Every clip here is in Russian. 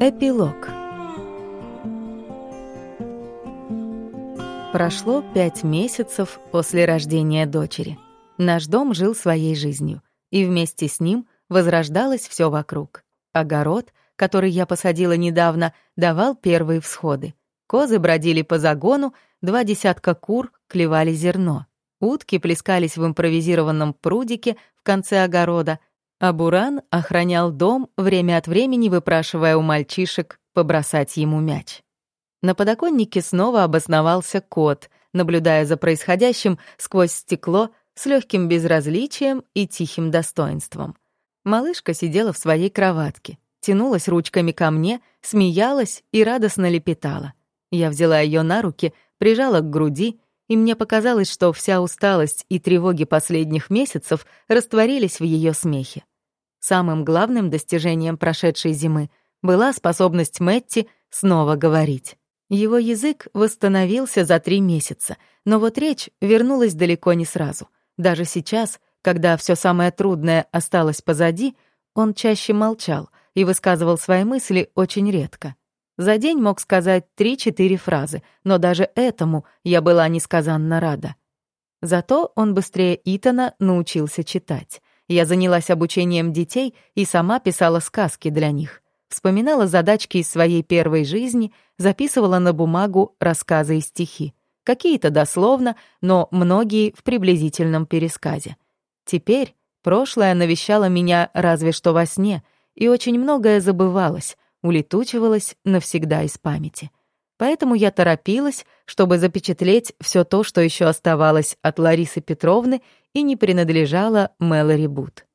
Эпилог Прошло пять месяцев после рождения дочери. Наш дом жил своей жизнью, и вместе с ним возрождалось все вокруг. Огород, который я посадила недавно, давал первые всходы. Козы бродили по загону, два десятка кур клевали зерно. Утки плескались в импровизированном прудике в конце огорода, а Буран охранял дом, время от времени выпрашивая у мальчишек побросать ему мяч. На подоконнике снова обосновался кот, наблюдая за происходящим сквозь стекло с легким безразличием и тихим достоинством. Малышка сидела в своей кроватке, тянулась ручками ко мне, смеялась и радостно лепетала. Я взяла ее на руки, прижала к груди и мне показалось, что вся усталость и тревоги последних месяцев растворились в ее смехе. Самым главным достижением прошедшей зимы была способность Мэтти снова говорить. Его язык восстановился за три месяца, но вот речь вернулась далеко не сразу. Даже сейчас, когда все самое трудное осталось позади, он чаще молчал и высказывал свои мысли очень редко. За день мог сказать три-четыре фразы, но даже этому я была несказанно рада. Зато он быстрее Итана научился читать. Я занялась обучением детей и сама писала сказки для них. Вспоминала задачки из своей первой жизни, записывала на бумагу рассказы и стихи. Какие-то дословно, но многие в приблизительном пересказе. Теперь прошлое навещало меня разве что во сне, и очень многое забывалось, улетучивалась навсегда из памяти. Поэтому я торопилась, чтобы запечатлеть все то, что еще оставалось от Ларисы Петровны и не принадлежало Мэлори Бут.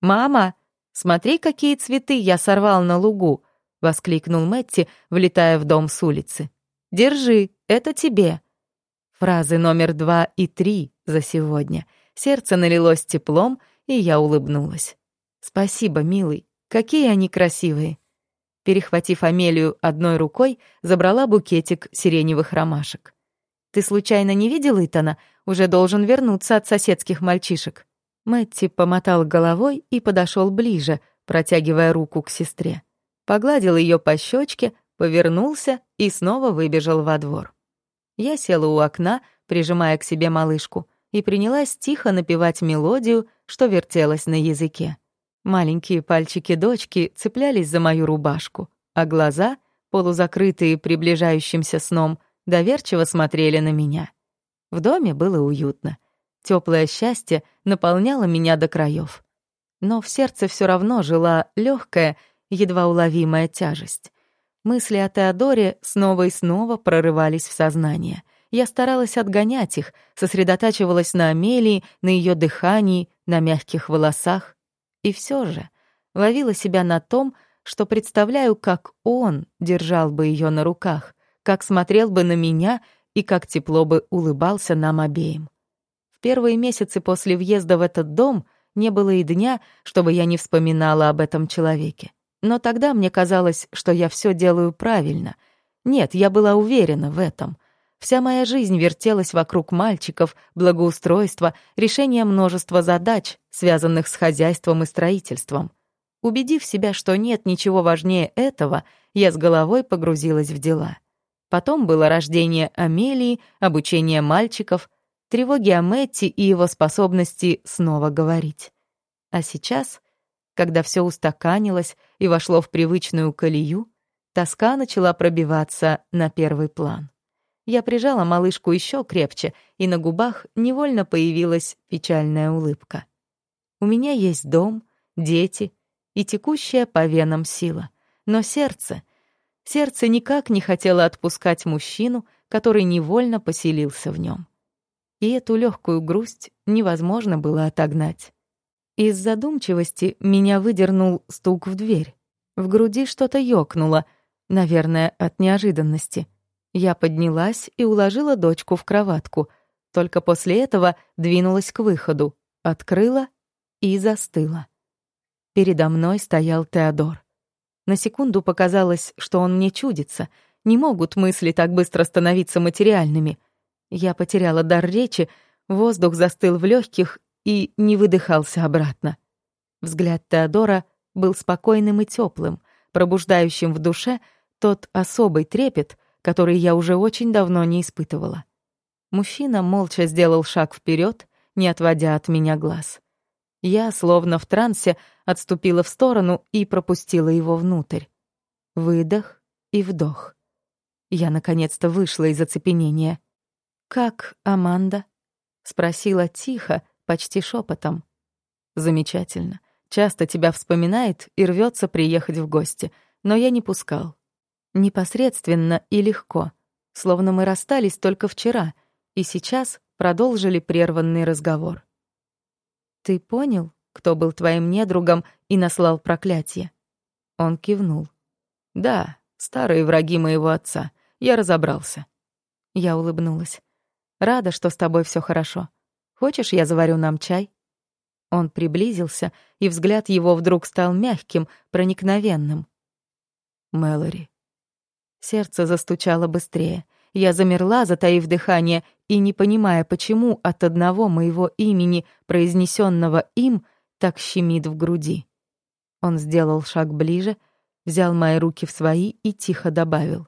«Мама, смотри, какие цветы я сорвал на лугу!» — воскликнул Мэтти, влетая в дом с улицы. «Держи, это тебе!» Фразы номер два и три за сегодня. Сердце налилось теплом, и я улыбнулась. «Спасибо, милый, какие они красивые!» Перехватив Амелию одной рукой, забрала букетик сиреневых ромашек. «Ты случайно не видел Итана? Уже должен вернуться от соседских мальчишек». Мэтти помотал головой и подошел ближе, протягивая руку к сестре. Погладил ее по щечке, повернулся и снова выбежал во двор. Я села у окна, прижимая к себе малышку, и принялась тихо напевать мелодию, что вертелась на языке. Маленькие пальчики дочки цеплялись за мою рубашку, а глаза, полузакрытые приближающимся сном, доверчиво смотрели на меня. В доме было уютно. Теплое счастье наполняло меня до краев. Но в сердце все равно жила легкая, едва уловимая тяжесть. Мысли о Теодоре снова и снова прорывались в сознание. Я старалась отгонять их, сосредотачивалась на Амелии, на ее дыхании, на мягких волосах. И все же ловила себя на том, что представляю, как он держал бы ее на руках, как смотрел бы на меня и как тепло бы улыбался нам обеим. В первые месяцы после въезда в этот дом не было и дня, чтобы я не вспоминала об этом человеке. Но тогда мне казалось, что я все делаю правильно. Нет, я была уверена в этом. Вся моя жизнь вертелась вокруг мальчиков, благоустройства, решения множества задач, связанных с хозяйством и строительством. Убедив себя, что нет ничего важнее этого, я с головой погрузилась в дела. Потом было рождение Амелии, обучение мальчиков, тревоги о Мэтти и его способности снова говорить. А сейчас, когда все устаканилось и вошло в привычную колею, тоска начала пробиваться на первый план. Я прижала малышку еще крепче, и на губах невольно появилась печальная улыбка. У меня есть дом, дети и текущая по венам сила. Но сердце... Сердце никак не хотело отпускать мужчину, который невольно поселился в нем. И эту легкую грусть невозможно было отогнать. Из задумчивости меня выдернул стук в дверь. В груди что-то ёкнуло, наверное, от неожиданности. Я поднялась и уложила дочку в кроватку. Только после этого двинулась к выходу, открыла и застыла. Передо мной стоял Теодор. На секунду показалось, что он мне чудится. Не могут мысли так быстро становиться материальными. Я потеряла дар речи, воздух застыл в легких и не выдыхался обратно. Взгляд Теодора был спокойным и теплым, пробуждающим в душе тот особый трепет, который я уже очень давно не испытывала. Мужчина молча сделал шаг вперед, не отводя от меня глаз. Я, словно в трансе, отступила в сторону и пропустила его внутрь. Выдох и вдох. Я наконец-то вышла из оцепенения. «Как Аманда?» — спросила тихо, почти шепотом. «Замечательно. Часто тебя вспоминает и рвется приехать в гости, но я не пускал. Непосредственно и легко, словно мы расстались только вчера, и сейчас продолжили прерванный разговор. «Ты понял, кто был твоим недругом и наслал проклятие?» Он кивнул. «Да, старые враги моего отца. Я разобрался». Я улыбнулась. «Рада, что с тобой все хорошо. Хочешь, я заварю нам чай?» Он приблизился, и взгляд его вдруг стал мягким, проникновенным. «Мэлори». Сердце застучало быстрее. Я замерла, затаив дыхание, и не понимая, почему от одного моего имени, произнесенного им, так щемит в груди. Он сделал шаг ближе, взял мои руки в свои и тихо добавил.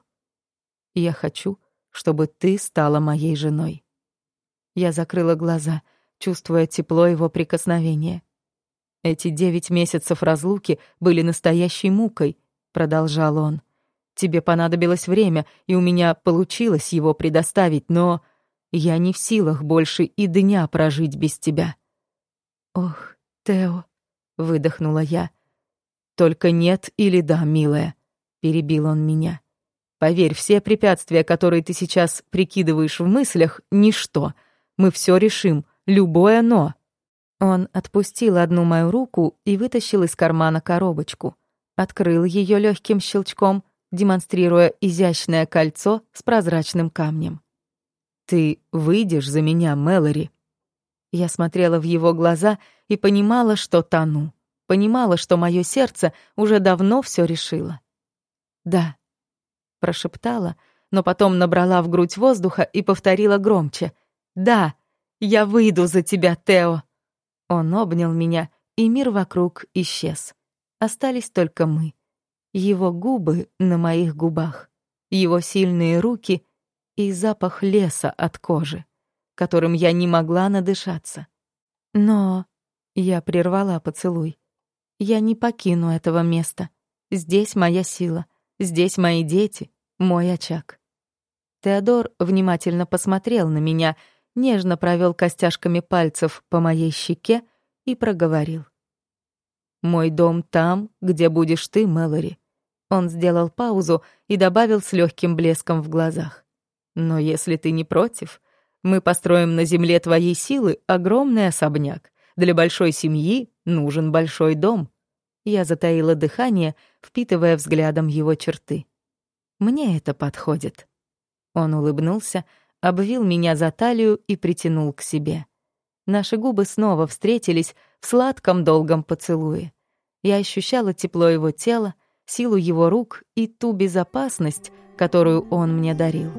«Я хочу, чтобы ты стала моей женой». Я закрыла глаза, чувствуя тепло его прикосновения. «Эти девять месяцев разлуки были настоящей мукой», — продолжал он. Тебе понадобилось время, и у меня получилось его предоставить, но я не в силах больше и дня прожить без тебя». «Ох, Тео», — выдохнула я. «Только нет или да, милая», — перебил он меня. «Поверь, все препятствия, которые ты сейчас прикидываешь в мыслях, — ничто. Мы все решим, любое «но». Он отпустил одну мою руку и вытащил из кармана коробочку. Открыл ее легким щелчком — демонстрируя изящное кольцо с прозрачным камнем. «Ты выйдешь за меня, Мэлори?» Я смотрела в его глаза и понимала, что тону. Понимала, что мое сердце уже давно все решило. «Да», — прошептала, но потом набрала в грудь воздуха и повторила громче. «Да, я выйду за тебя, Тео!» Он обнял меня, и мир вокруг исчез. Остались только мы — его губы на моих губах, его сильные руки и запах леса от кожи, которым я не могла надышаться. Но я прервала поцелуй. Я не покину этого места. Здесь моя сила, здесь мои дети, мой очаг. Теодор внимательно посмотрел на меня, нежно провел костяшками пальцев по моей щеке и проговорил. «Мой дом там, где будешь ты, Мэлори. Он сделал паузу и добавил с легким блеском в глазах. «Но если ты не против, мы построим на земле твоей силы огромный особняк. Для большой семьи нужен большой дом». Я затаила дыхание, впитывая взглядом его черты. «Мне это подходит». Он улыбнулся, обвил меня за талию и притянул к себе. Наши губы снова встретились в сладком долгом поцелуе. Я ощущала тепло его тела, силу его рук и ту безопасность, которую он мне дарил.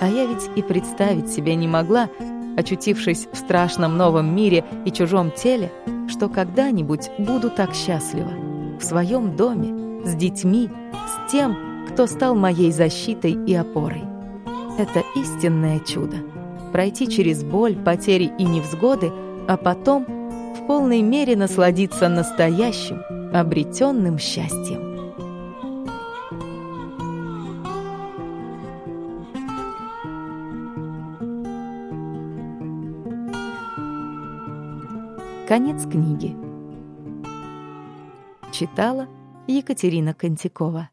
А я ведь и представить себе не могла, очутившись в страшном новом мире и чужом теле, что когда-нибудь буду так счастлива. В своем доме, с детьми, с тем, кто стал моей защитой и опорой. Это истинное чудо. Пройти через боль, потери и невзгоды, а потом — в полной мере насладиться настоящим, обретенным счастьем. Конец книги. Читала Екатерина Контякова.